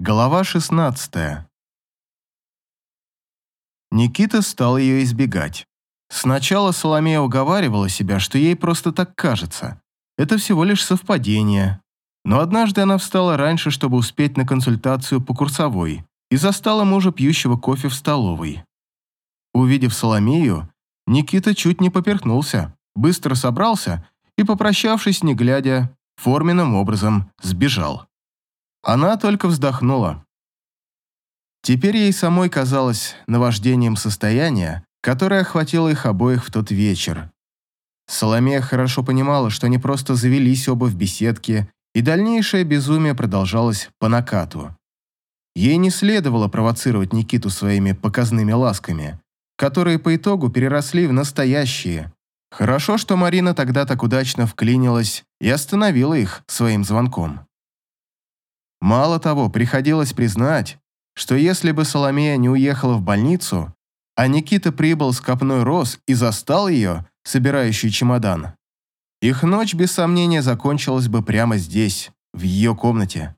Глава 16 Никита стал ее избегать. Сначала Соломея уговаривала себя, что ей просто так кажется. Это всего лишь совпадение. Но однажды она встала раньше, чтобы успеть на консультацию по курсовой, и застала мужа пьющего кофе в столовой. Увидев Соломею, Никита чуть не поперхнулся, быстро собрался и, попрощавшись, не глядя, форменным образом сбежал. Она только вздохнула. Теперь ей самой казалось наваждением состояния, которое охватило их обоих в тот вечер. Соломея хорошо понимала, что они просто завелись оба в беседке, и дальнейшее безумие продолжалось по накату. Ей не следовало провоцировать Никиту своими показными ласками, которые по итогу переросли в настоящие. Хорошо, что Марина тогда так удачно вклинилась и остановила их своим звонком. Мало того, приходилось признать, что если бы Соломея не уехала в больницу, а Никита прибыл с копной роз и застал ее, собирающий чемодан, их ночь без сомнения закончилась бы прямо здесь, в ее комнате.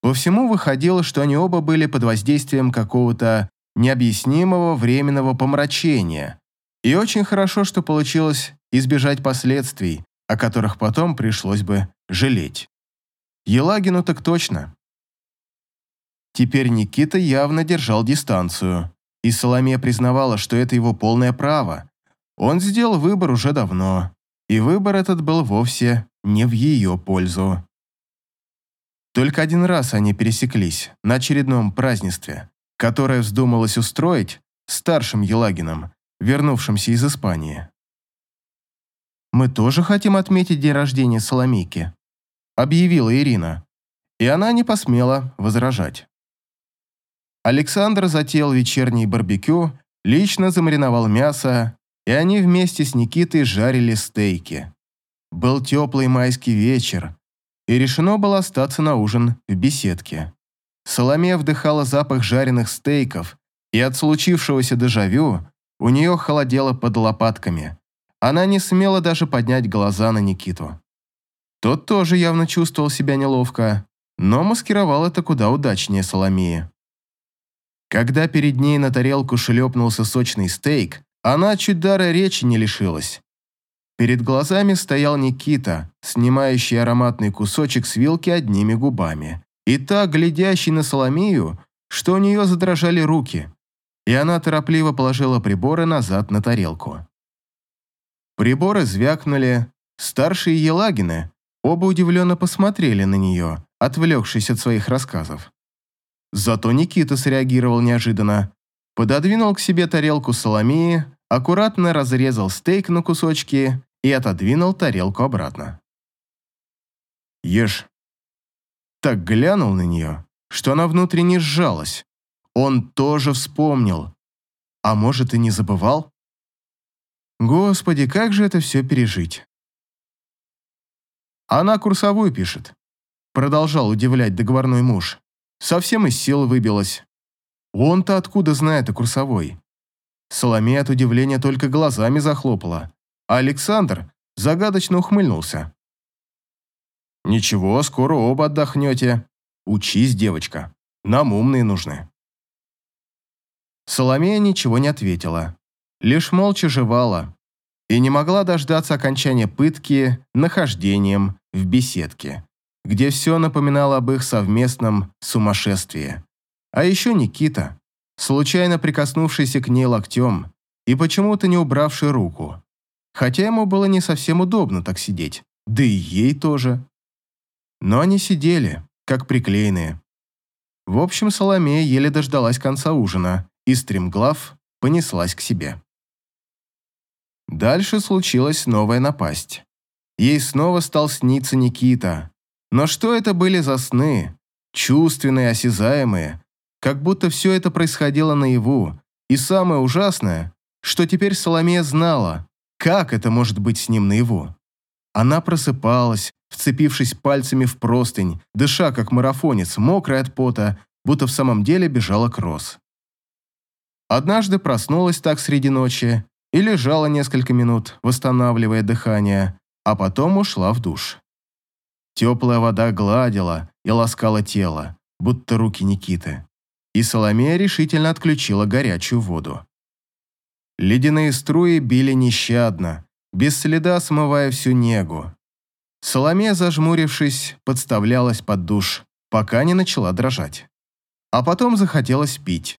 По всему выходило, что они оба были под воздействием какого-то необъяснимого временного помрачения. И очень хорошо, что получилось избежать последствий, о которых потом пришлось бы жалеть. Елагину так точно. Теперь Никита явно держал дистанцию, и Соломея признавала, что это его полное право. Он сделал выбор уже давно, и выбор этот был вовсе не в ее пользу. Только один раз они пересеклись на очередном празднестве, которое вздумалось устроить старшим Елагином, вернувшимся из Испании. «Мы тоже хотим отметить день рождения Соломейки», объявила Ирина, и она не посмела возражать. Александр затеял вечерний барбекю, лично замариновал мясо, и они вместе с Никитой жарили стейки. Был теплый майский вечер, и решено было остаться на ужин в беседке. Соломея вдыхала запах жареных стейков, и от случившегося дежавю у нее холодело под лопатками. Она не смела даже поднять глаза на Никиту. Тот тоже явно чувствовал себя неловко, но маскировал это куда удачнее Соломеи. Когда перед ней на тарелку шлепнулся сочный стейк, она чуть дара речи не лишилась. Перед глазами стоял Никита, снимающий ароматный кусочек с вилки одними губами, и так глядящий на Соломею, что у нее задрожали руки, и она торопливо положила приборы назад на тарелку. Приборы звякнули, старшие Елагины оба удивленно посмотрели на нее, отвлекшись от своих рассказов. Зато Никита среагировал неожиданно. Пододвинул к себе тарелку Соломеи, аккуратно разрезал стейк на кусочки и отодвинул тарелку обратно. «Ешь». Так глянул на нее, что она внутренне сжалась. Он тоже вспомнил. А может, и не забывал? Господи, как же это все пережить? Она курсовую пишет. Продолжал удивлять договорной муж совсем из сил выбилась. Он-то откуда знает о курсовой? Соломея от удивления только глазами захлопала, а Александр загадочно ухмыльнулся. «Ничего, скоро оба отдохнете. Учись, девочка. Нам умные нужны». Соломея ничего не ответила, лишь молча жевала и не могла дождаться окончания пытки нахождением в беседке где все напоминало об их совместном сумасшествии. А еще Никита, случайно прикоснувшийся к ней локтем и почему-то не убравший руку. Хотя ему было не совсем удобно так сидеть, да и ей тоже. Но они сидели, как приклеенные. В общем, Соломея еле дождалась конца ужина и, стремглав, понеслась к себе. Дальше случилась новая напасть. Ей снова стал сниться Никита, но что это были за сны? Чувственные, осязаемые. Как будто все это происходило наяву. И самое ужасное, что теперь Соломея знала, как это может быть с ним наяву. Она просыпалась, вцепившись пальцами в простынь, дыша как марафонец, мокрая от пота, будто в самом деле бежала кросс. Однажды проснулась так среди ночи и лежала несколько минут, восстанавливая дыхание, а потом ушла в душ. Теплая вода гладила и ласкала тело, будто руки Никиты, и Соломея решительно отключила горячую воду. Ледяные струи били нещадно, без следа смывая всю негу. Соломея, зажмурившись, подставлялась под душ, пока не начала дрожать. А потом захотелось пить.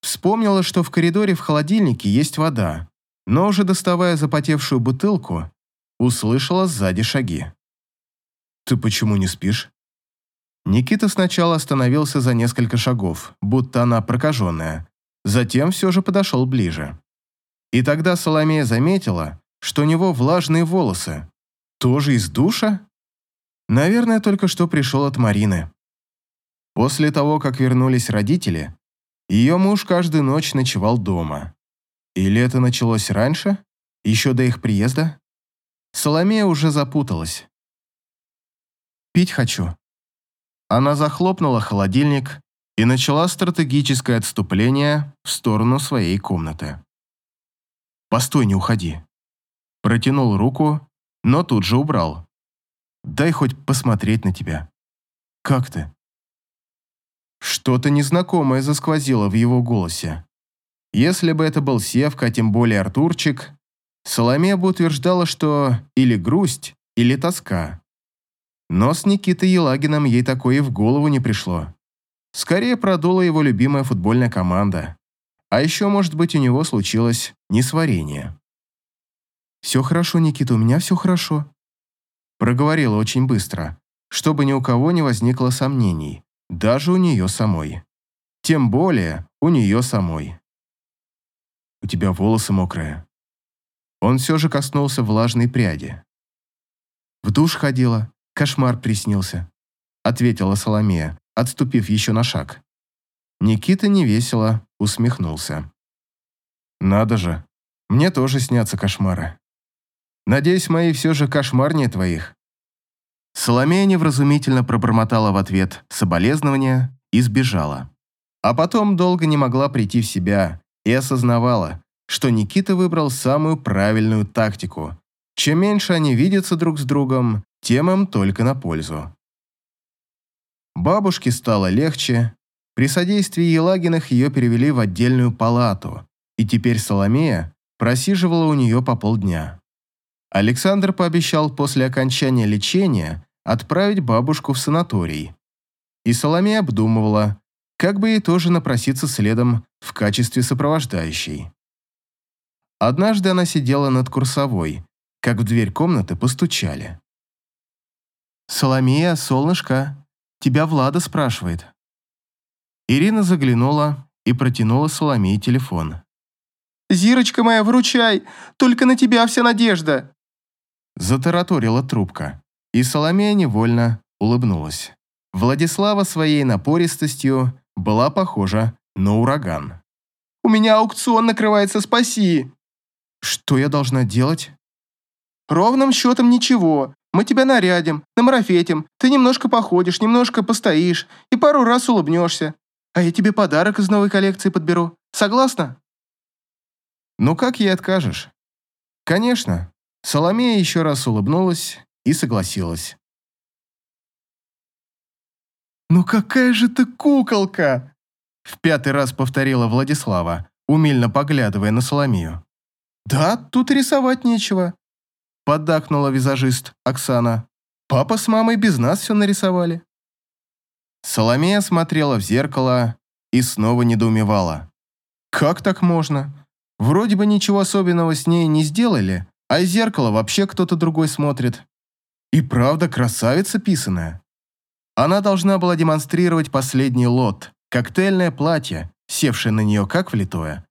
Вспомнила, что в коридоре в холодильнике есть вода, но уже доставая запотевшую бутылку, услышала сзади шаги. «Ты почему не спишь?» Никита сначала остановился за несколько шагов, будто она прокаженная, затем все же подошел ближе. И тогда Соломея заметила, что у него влажные волосы. Тоже из душа? Наверное, только что пришел от Марины. После того, как вернулись родители, ее муж каждую ночь ночевал дома. Или это началось раньше, еще до их приезда? Соломея уже запуталась. «Пить хочу». Она захлопнула холодильник и начала стратегическое отступление в сторону своей комнаты. «Постой, не уходи». Протянул руку, но тут же убрал. «Дай хоть посмотреть на тебя. Как ты?» Что-то незнакомое засквозило в его голосе. Если бы это был Севка, а тем более Артурчик, Соломея бы утверждала, что или грусть, или тоска. Но с Никитой Елагиным ей такое и в голову не пришло. Скорее продула его любимая футбольная команда. А еще, может быть, у него случилось несварение. «Все хорошо, Никита, у меня все хорошо», проговорила очень быстро, чтобы ни у кого не возникло сомнений, даже у нее самой. Тем более у нее самой. «У тебя волосы мокрые». Он все же коснулся влажной пряди. «В душ ходила, кошмар приснился», ответила Соломея, отступив еще на шаг. Никита невесело усмехнулся. «Надо же, мне тоже снятся кошмары. Надеюсь, мои все же кошмарнее твоих». Соломея невразумительно пробормотала в ответ соболезнования и сбежала. А потом долго не могла прийти в себя и осознавала, что Никита выбрал самую правильную тактику. Чем меньше они видятся друг с другом, тем им только на пользу. Бабушке стало легче. При содействии Елагиных ее перевели в отдельную палату, и теперь Соломея просиживала у нее по полдня. Александр пообещал после окончания лечения отправить бабушку в санаторий. И Соломея обдумывала, как бы ей тоже напроситься следом в качестве сопровождающей. Однажды она сидела над курсовой, как в дверь комнаты постучали. «Соломея, солнышко, тебя Влада спрашивает». Ирина заглянула и протянула Соломее телефон. «Зирочка моя, выручай! Только на тебя вся надежда!» Затараторила трубка, и Соломея невольно улыбнулась. Владислава своей напористостью была похожа на ураган. «У меня аукцион накрывается, спаси!» «Что я должна делать?» «Ровным счетом ничего. Мы тебя нарядим, намарафетим, ты немножко походишь, немножко постоишь и пару раз улыбнешься. А я тебе подарок из новой коллекции подберу. Согласна?» «Ну как ей откажешь?» «Конечно, Соломея еще раз улыбнулась и согласилась. «Ну какая же ты куколка!» В пятый раз повторила Владислава, умильно поглядывая на Соломию. «Да, тут рисовать нечего», поддакнула визажист Оксана. «Папа с мамой без нас все нарисовали». Соломея смотрела в зеркало и снова недоумевала. «Как так можно? Вроде бы ничего особенного с ней не сделали, а из зеркала вообще кто-то другой смотрит. И правда красавица писаная. Она должна была демонстрировать последний лот, коктейльное платье, севшее на нее как влитое.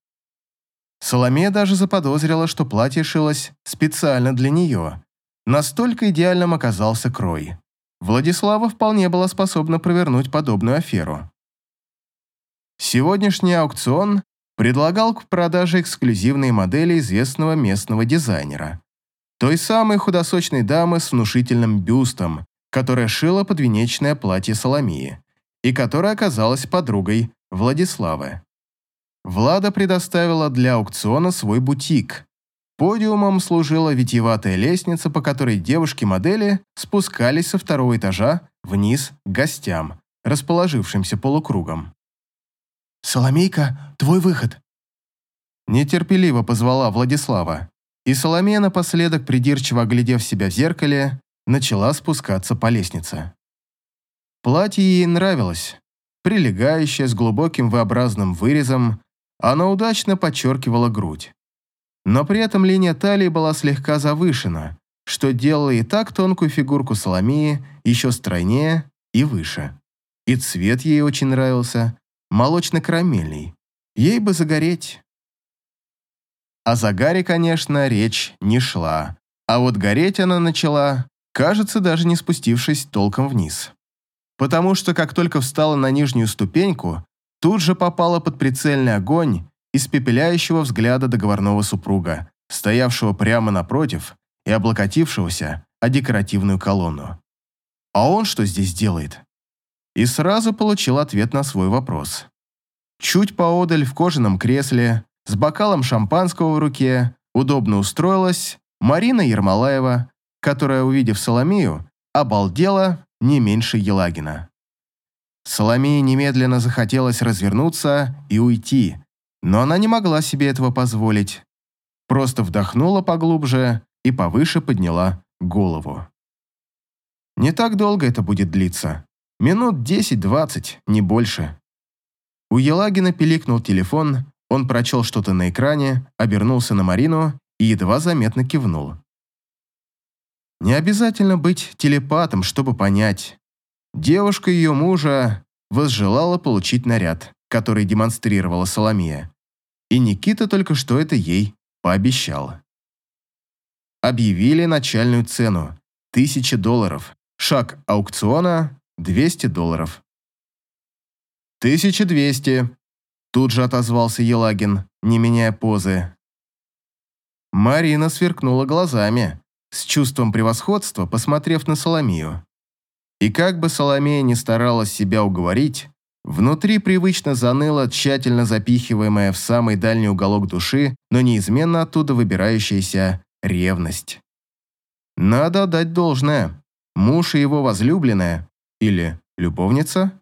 Соломея даже заподозрила, что платье шилось специально для нее. Настолько идеальным оказался крой. Владислава вполне была способна провернуть подобную аферу. Сегодняшний аукцион предлагал к продаже эксклюзивные модели известного местного дизайнера. Той самой худосочной дамы с внушительным бюстом, которая шила подвенечное платье Соломии и которая оказалась подругой Владиславы. Влада предоставила для аукциона свой бутик. Подиумом служила витиеватая лестница, по которой девушки-модели спускались со второго этажа вниз к гостям, расположившимся полукругом. «Соломейка, твой выход!» Нетерпеливо позвала Владислава, и Соломея напоследок, придирчиво оглядев себя в зеркале, начала спускаться по лестнице. Платье ей нравилось, прилегающее с глубоким V-образным вырезом, оно удачно подчеркивало грудь. Но при этом линия талии была слегка завышена, что делало и так тонкую фигурку Соломеи еще стройнее и выше. И цвет ей очень нравился, молочно-карамельный. Ей бы загореть. О загаре, конечно, речь не шла. А вот гореть она начала, кажется, даже не спустившись толком вниз. Потому что как только встала на нижнюю ступеньку, тут же попала под прицельный огонь испепеляющего взгляда договорного супруга, стоявшего прямо напротив и облокотившегося о декоративную колонну. А он что здесь делает? И сразу получил ответ на свой вопрос. Чуть поодаль в кожаном кресле, с бокалом шампанского в руке, удобно устроилась Марина Ермолаева, которая, увидев Соломею, обалдела не меньше Елагина. Соломее немедленно захотелось развернуться и уйти, но она не могла себе этого позволить. Просто вдохнула поглубже и повыше подняла голову. Не так долго это будет длиться. Минут 10-20, не больше. У Елагина пиликнул телефон, он прочел что-то на экране, обернулся на Марину и едва заметно кивнул. Не обязательно быть телепатом, чтобы понять. Девушка ее мужа возжелала получить наряд, который демонстрировала Соломия и Никита только что это ей пообещал. Объявили начальную цену – 1000 долларов. Шаг аукциона – 200 долларов. «1200», – тут же отозвался Елагин, не меняя позы. Марина сверкнула глазами, с чувством превосходства посмотрев на Соломию. И как бы Соломея не старалась себя уговорить, Внутри привычно заныло, тщательно запихиваемая в самый дальний уголок души, но неизменно оттуда выбирающаяся ревность. Надо отдать должное. Муж и его возлюбленная, или любовница,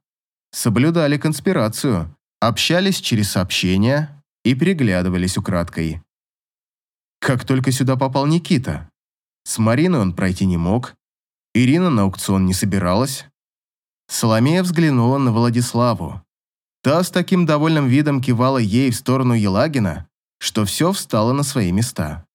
соблюдали конспирацию, общались через сообщения и переглядывались украдкой. Как только сюда попал Никита. С Мариной он пройти не мог, Ирина на аукцион не собиралась, Соломея взглянула на Владиславу. Та с таким довольным видом кивала ей в сторону Елагина, что все встало на свои места.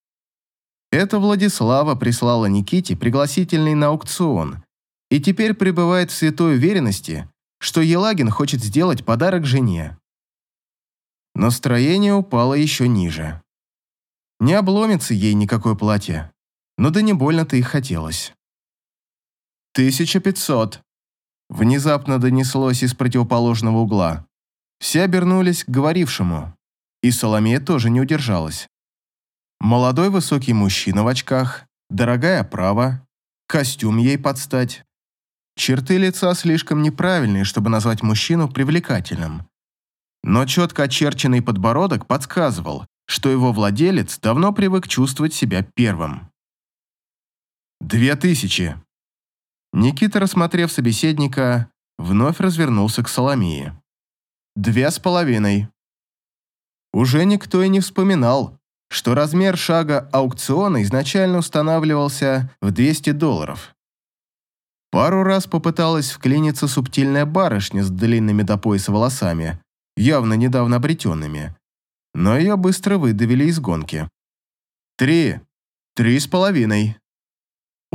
Это Владислава прислала Никите пригласительный на аукцион и теперь пребывает в святой уверенности, что Елагин хочет сделать подарок жене. Настроение упало еще ниже. Не обломится ей никакое платье, но да не больно-то и хотелось. «Тысяча пятьсот», Внезапно донеслось из противоположного угла. Все обернулись к говорившему, и Соломея тоже не удержалась. Молодой высокий мужчина в очках, дорогая оправа, костюм ей подстать. Черты лица слишком неправильные, чтобы назвать мужчину привлекательным. Но четко очерченный подбородок подсказывал, что его владелец давно привык чувствовать себя первым. «Две тысячи», Никита, рассмотрев собеседника, вновь развернулся к Соломии. «Две с половиной». Уже никто и не вспоминал, что размер шага аукциона изначально устанавливался в 200 долларов. Пару раз попыталась вклиниться субтильная барышня с длинными до пояса волосами, явно недавно обретенными, но ее быстро выдавили из гонки. «Три. Три с половиной».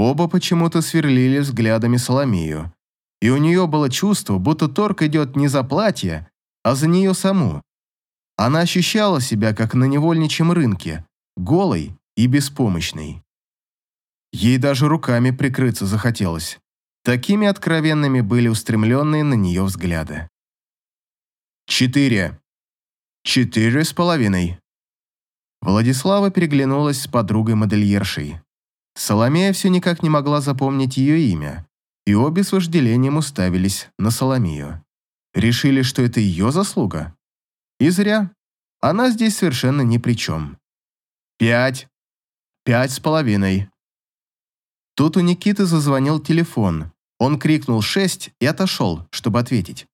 Оба почему-то сверлили взглядами Соломию, и у нее было чувство, будто торг идет не за платье, а за нее саму. Она ощущала себя, как на невольничьем рынке, голой и беспомощной. Ей даже руками прикрыться захотелось. Такими откровенными были устремленные на нее взгляды. Четыре. Четыре с половиной. Владислава переглянулась с подругой-модельершей. Соломея все никак не могла запомнить ее имя, и обе с вожделением уставились на Соломию. Решили, что это ее заслуга? И зря. Она здесь совершенно ни при чем. Пять. Пять с половиной. Тут у Никиты зазвонил телефон. Он крикнул «шесть» и отошел, чтобы ответить.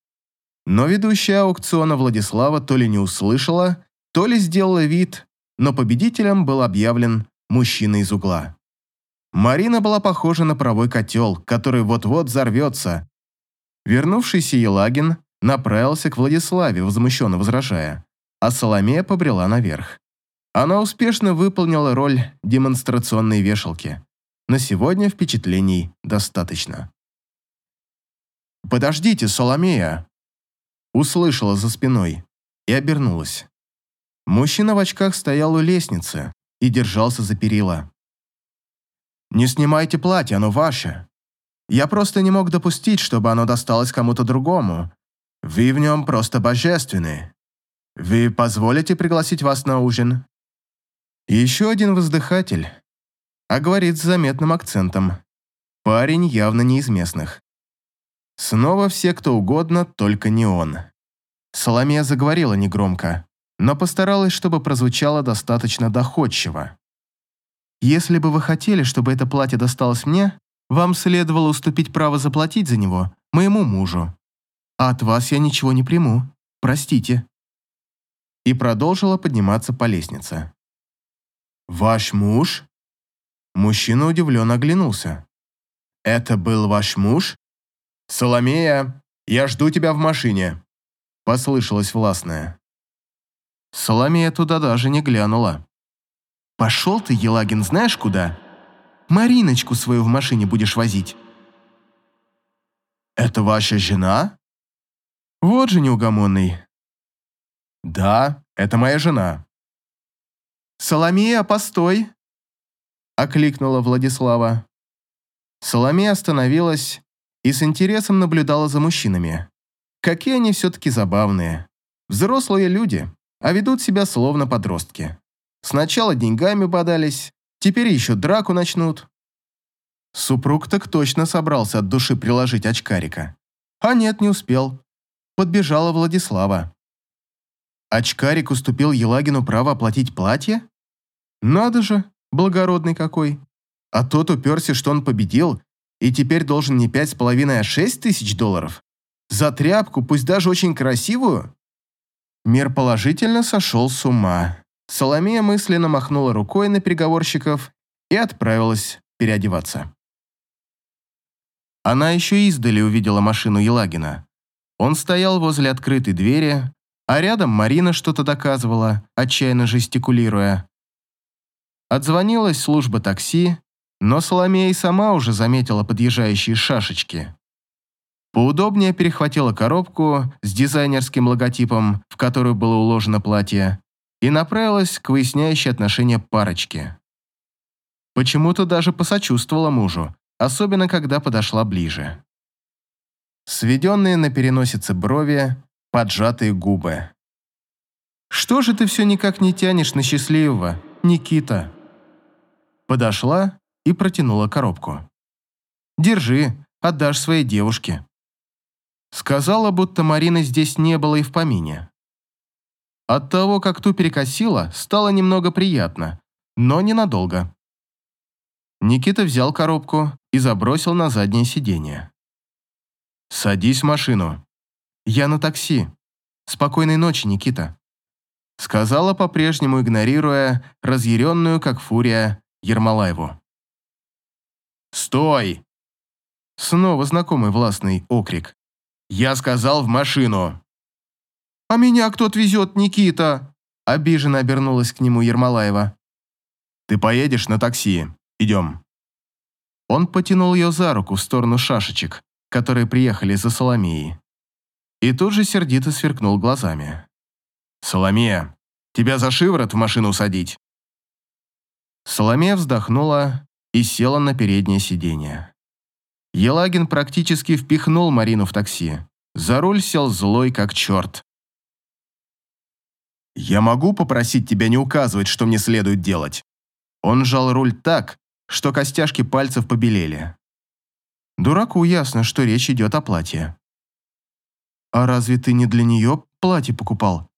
Но ведущая аукциона Владислава то ли не услышала, то ли сделала вид, но победителем был объявлен мужчина из угла. Марина была похожа на паровой котел, который вот-вот взорвется. Вернувшийся Елагин направился к Владиславе, возмущенно возражая, а Соломея побрела наверх. Она успешно выполнила роль демонстрационной вешалки. На сегодня впечатлений достаточно. «Подождите, Соломея!» Услышала за спиной и обернулась. Мужчина в очках стоял у лестницы и держался за перила. «Не снимайте платье, оно ваше. Я просто не мог допустить, чтобы оно досталось кому-то другому. Вы в нем просто божественны. Вы позволите пригласить вас на ужин?» Еще один воздыхатель, а говорит с заметным акцентом. Парень явно не из местных. Снова все кто угодно, только не он. Соломея заговорила негромко, но постаралась, чтобы прозвучало достаточно доходчиво. «Если бы вы хотели, чтобы это платье досталось мне, вам следовало уступить право заплатить за него моему мужу. А от вас я ничего не приму. Простите». И продолжила подниматься по лестнице. «Ваш муж?» Мужчина удивленно оглянулся. «Это был ваш муж?» «Соломея, я жду тебя в машине», — послышалось властное. Соломея туда даже не глянула. «Пошел ты, Елагин, знаешь куда? Мариночку свою в машине будешь возить». «Это ваша жена?» «Вот же неугомонный». «Да, это моя жена». «Соломея, постой!» — окликнула Владислава. Соломея остановилась и с интересом наблюдала за мужчинами. Какие они все-таки забавные. Взрослые люди, а ведут себя словно подростки. Сначала деньгами бодались, теперь еще драку начнут. Супруг так точно собрался от души приложить очкарика. А нет, не успел. Подбежала Владислава. Очкарик уступил Елагину право оплатить платье? Надо же, благородный какой. А тот уперся, что он победил, и теперь должен не пять с половиной, а шесть тысяч долларов. За тряпку, пусть даже очень красивую. Мир положительно сошел с ума. Соломея мысленно махнула рукой на переговорщиков и отправилась переодеваться. Она еще издали увидела машину Елагина. Он стоял возле открытой двери, а рядом Марина что-то доказывала, отчаянно жестикулируя. Отзвонилась служба такси, но Соломея и сама уже заметила подъезжающие шашечки. Поудобнее перехватила коробку с дизайнерским логотипом, в которую было уложено платье, и направилась к выясняющей отношения парочке. Почему-то даже посочувствовала мужу, особенно когда подошла ближе. Сведенные на переносице брови, поджатые губы. «Что же ты все никак не тянешь на счастливого, Никита?» Подошла и протянула коробку. «Держи, отдашь своей девушке». Сказала, будто Марины здесь не было и в помине. От того, как ту перекосила, стало немного приятно, но ненадолго. Никита взял коробку и забросил на заднее сиденье. «Садись в машину. Я на такси. Спокойной ночи, Никита», сказала по-прежнему, игнорируя разъяренную, как фурия, Ермолаеву. «Стой!» Снова знакомый властный окрик. «Я сказал в машину!» «А меня кто отвезет, Никита?» Обиженно обернулась к нему Ермолаева. «Ты поедешь на такси. Идем». Он потянул ее за руку в сторону шашечек, которые приехали за Соломеей. И тут же сердито сверкнул глазами. «Соломея, тебя за шиворот в машину садить?» Соломея вздохнула и села на переднее сиденье. Елагин практически впихнул Марину в такси. За руль сел злой, как черт. «Я могу попросить тебя не указывать, что мне следует делать?» Он сжал руль так, что костяшки пальцев побелели. Дураку ясно, что речь идет о платье. «А разве ты не для нее платье покупал?»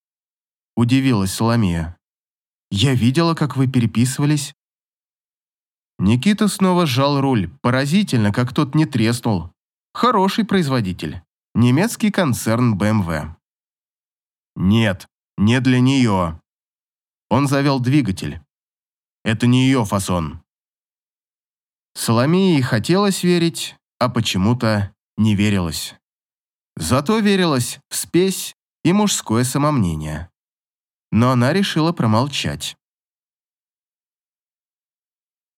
Удивилась Соломея. «Я видела, как вы переписывались. Никита снова сжал руль, поразительно, как тот не треснул. Хороший производитель. Немецкий концерн BMW. Нет, не для нее. Он завел двигатель. Это не ее фасон. Соломее хотелось верить, а почему-то не верилось. Зато верилось в спесь и мужское самомнение. Но она решила промолчать.